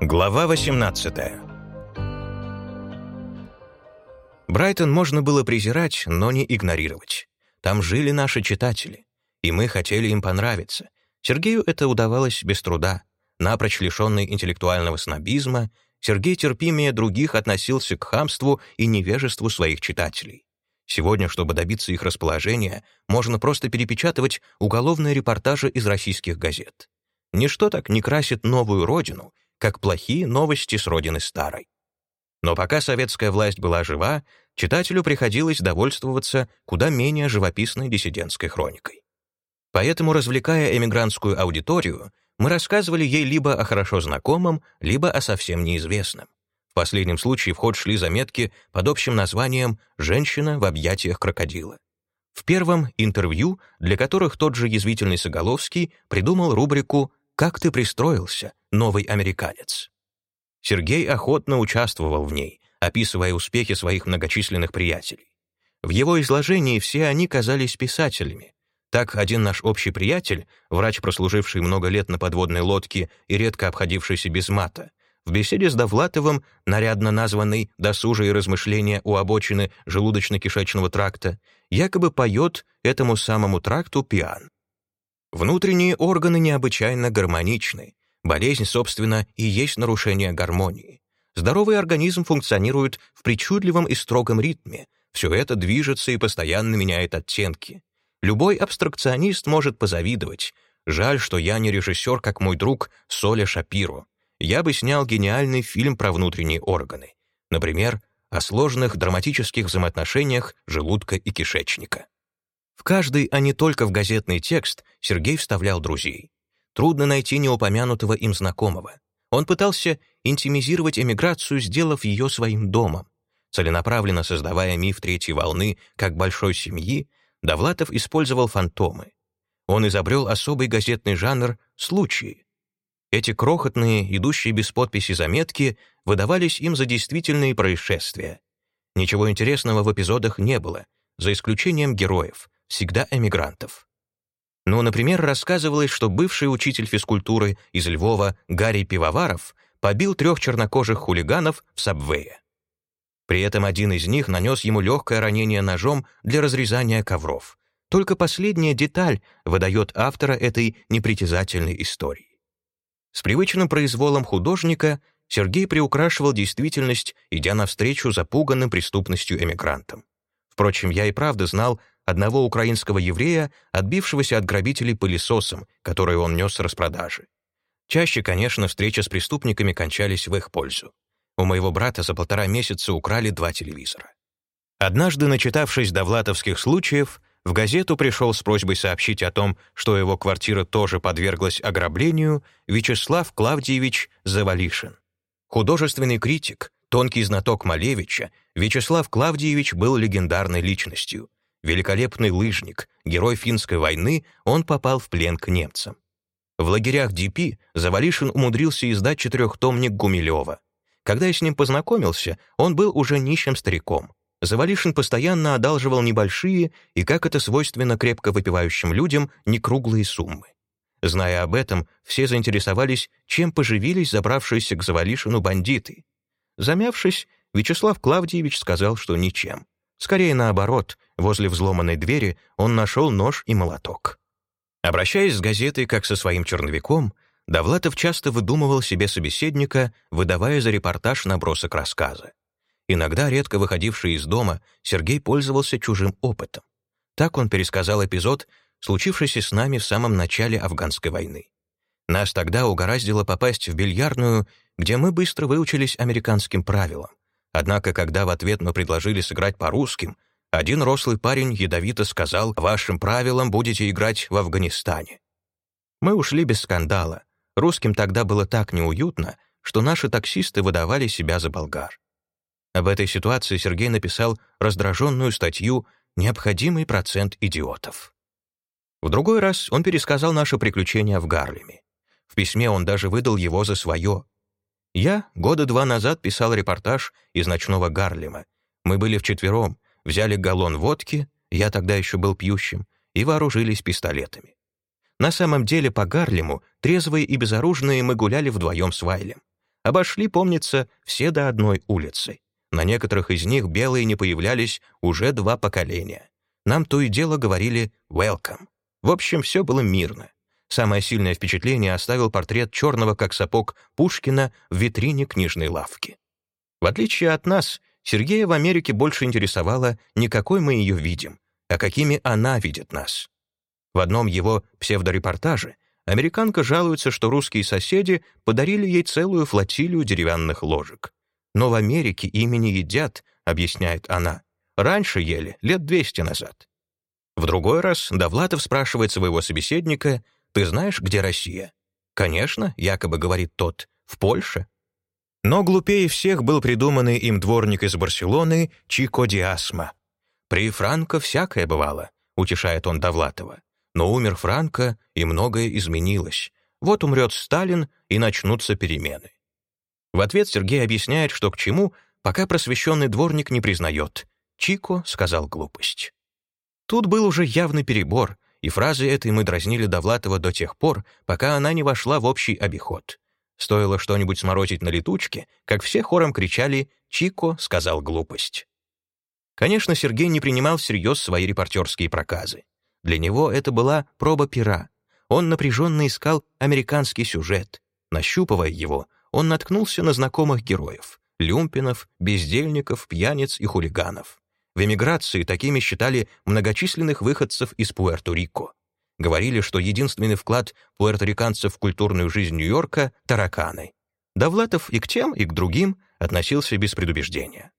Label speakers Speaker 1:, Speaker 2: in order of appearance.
Speaker 1: Глава 18 Брайтон можно было презирать, но не игнорировать. Там жили наши читатели, и мы хотели им понравиться. Сергею это удавалось без труда. Напрочь лишенный интеллектуального снобизма, Сергей терпимее других относился к хамству и невежеству своих читателей. Сегодня, чтобы добиться их расположения, можно просто перепечатывать уголовные репортажи из российских газет. Ничто так не красит новую родину, как плохие новости с родины старой. Но пока советская власть была жива, читателю приходилось довольствоваться куда менее живописной диссидентской хроникой. Поэтому, развлекая эмигрантскую аудиторию, мы рассказывали ей либо о хорошо знакомом, либо о совсем неизвестном. В последнем случае в ход шли заметки под общим названием «Женщина в объятиях крокодила». В первом — интервью, для которых тот же язвительный Соголовский придумал рубрику «Как ты пристроился, новый американец?». Сергей охотно участвовал в ней, описывая успехи своих многочисленных приятелей. В его изложении все они казались писателями, так один наш общий приятель, врач, прослуживший много лет на подводной лодке и редко обходившийся без мата, в беседе с Довлатовым, нарядно названный «Досужие размышления у обочины желудочно-кишечного тракта», якобы поет этому самому тракту пиан. Внутренние органы необычайно гармоничны. Болезнь, собственно, и есть нарушение гармонии. Здоровый организм функционирует в причудливом и строгом ритме. Все это движется и постоянно меняет оттенки. Любой абстракционист может позавидовать. Жаль, что я не режиссер, как мой друг Соля Шапиро. Я бы снял гениальный фильм про внутренние органы. Например, о сложных драматических взаимоотношениях желудка и кишечника. В каждый, а не только в газетный текст, Сергей вставлял друзей. Трудно найти неупомянутого им знакомого. Он пытался интимизировать эмиграцию, сделав ее своим домом. Целенаправленно создавая миф третьей волны как большой семьи, Довлатов использовал фантомы. Он изобрел особый газетный жанр «случаи». Эти крохотные, идущие без подписи заметки выдавались им за действительные происшествия. Ничего интересного в эпизодах не было, за исключением героев, всегда эмигрантов. Ну, например, рассказывалось, что бывший учитель физкультуры из Львова Гарри Пивоваров побил трех чернокожих хулиганов в сабвее. При этом один из них нанес ему легкое ранение ножом для разрезания ковров. Только последняя деталь выдает автора этой непритязательной истории. С привычным произволом художника Сергей приукрашивал действительность, идя навстречу запуганным преступностью эмигрантам. Впрочем, я и правда знал одного украинского еврея, отбившегося от грабителей пылесосом, который он нес с распродажи. Чаще, конечно, встречи с преступниками кончались в их пользу. У моего брата за полтора месяца украли два телевизора. Однажды, начитавшись довлатовских случаев, в газету пришел с просьбой сообщить о том, что его квартира тоже подверглась ограблению, Вячеслав Клавдиевич Завалишин. Художественный критик, тонкий знаток Малевича, Вячеслав Клавдиевич был легендарной личностью. Великолепный лыжник, герой финской войны, он попал в плен к немцам. В лагерях ДП Завалишин умудрился издать четырехтомник Гумилева. Когда я с ним познакомился, он был уже нищим стариком. Завалишин постоянно одалживал небольшие и, как это свойственно крепко выпивающим людям, некруглые суммы. Зная об этом, все заинтересовались, чем поживились забравшиеся к Завалишину бандиты. Замявшись, Вячеслав Клавдиевич сказал, что ничем. Скорее наоборот, возле взломанной двери он нашел нож и молоток. Обращаясь с газетой как со своим черновиком, Довлатов часто выдумывал себе собеседника, выдавая за репортаж набросок рассказа. Иногда, редко выходивший из дома, Сергей пользовался чужим опытом. Так он пересказал эпизод, случившийся с нами в самом начале афганской войны. Нас тогда угораздило попасть в бильярдную, где мы быстро выучились американским правилам. Однако, когда в ответ мы предложили сыграть по русским, один рослый парень ядовито сказал «Вашим правилам будете играть в Афганистане». Мы ушли без скандала, Русским тогда было так неуютно, что наши таксисты выдавали себя за болгар. Об этой ситуации Сергей написал раздраженную статью «Необходимый процент идиотов». В другой раз он пересказал наше приключение в Гарлеме. В письме он даже выдал его за свое. Я года два назад писал репортаж из ночного Гарлема. Мы были вчетвером, взяли галлон водки, я тогда еще был пьющим, и вооружились пистолетами. На самом деле по Гарлему, трезвые и безоружные, мы гуляли вдвоем с Вайлем. Обошли, помнится, все до одной улицы. На некоторых из них белые не появлялись уже два поколения. Нам то и дело говорили «welcome». В общем, все было мирно. Самое сильное впечатление оставил портрет черного как сапог Пушкина в витрине книжной лавки. В отличие от нас, Сергея в Америке больше интересовало не какой мы ее видим, а какими она видит нас. В одном его псевдорепортаже американка жалуется, что русские соседи подарили ей целую флотилию деревянных ложек. Но в Америке ими не едят, объясняет она. Раньше ели, лет 200 назад. В другой раз Довлатов спрашивает своего собеседника, «Ты знаешь, где Россия?» «Конечно», — якобы говорит тот, «в Польше». Но глупее всех был придуманный им дворник из Барселоны Чико Диасма. «При Франко всякое бывало», — утешает он Довлатова. «Но умер Франко, и многое изменилось. Вот умрет Сталин, и начнутся перемены». В ответ Сергей объясняет, что к чему, пока просвещенный дворник не признает. Чико сказал глупость. Тут был уже явный перебор, и фразы этой мы дразнили Довлатова до тех пор, пока она не вошла в общий обиход. Стоило что-нибудь сморозить на летучке, как все хором кричали «Чико сказал глупость». Конечно, Сергей не принимал всерьез свои репортерские проказы. Для него это была проба пера. Он напряженно искал американский сюжет. Нащупывая его, он наткнулся на знакомых героев — люмпинов, бездельников, пьяниц и хулиганов. В эмиграции такими считали многочисленных выходцев из Пуэрто-Рико. Говорили, что единственный вклад пуэрториканцев в культурную жизнь Нью-Йорка — тараканы. Довлатов и к тем, и к другим относился без предубеждения.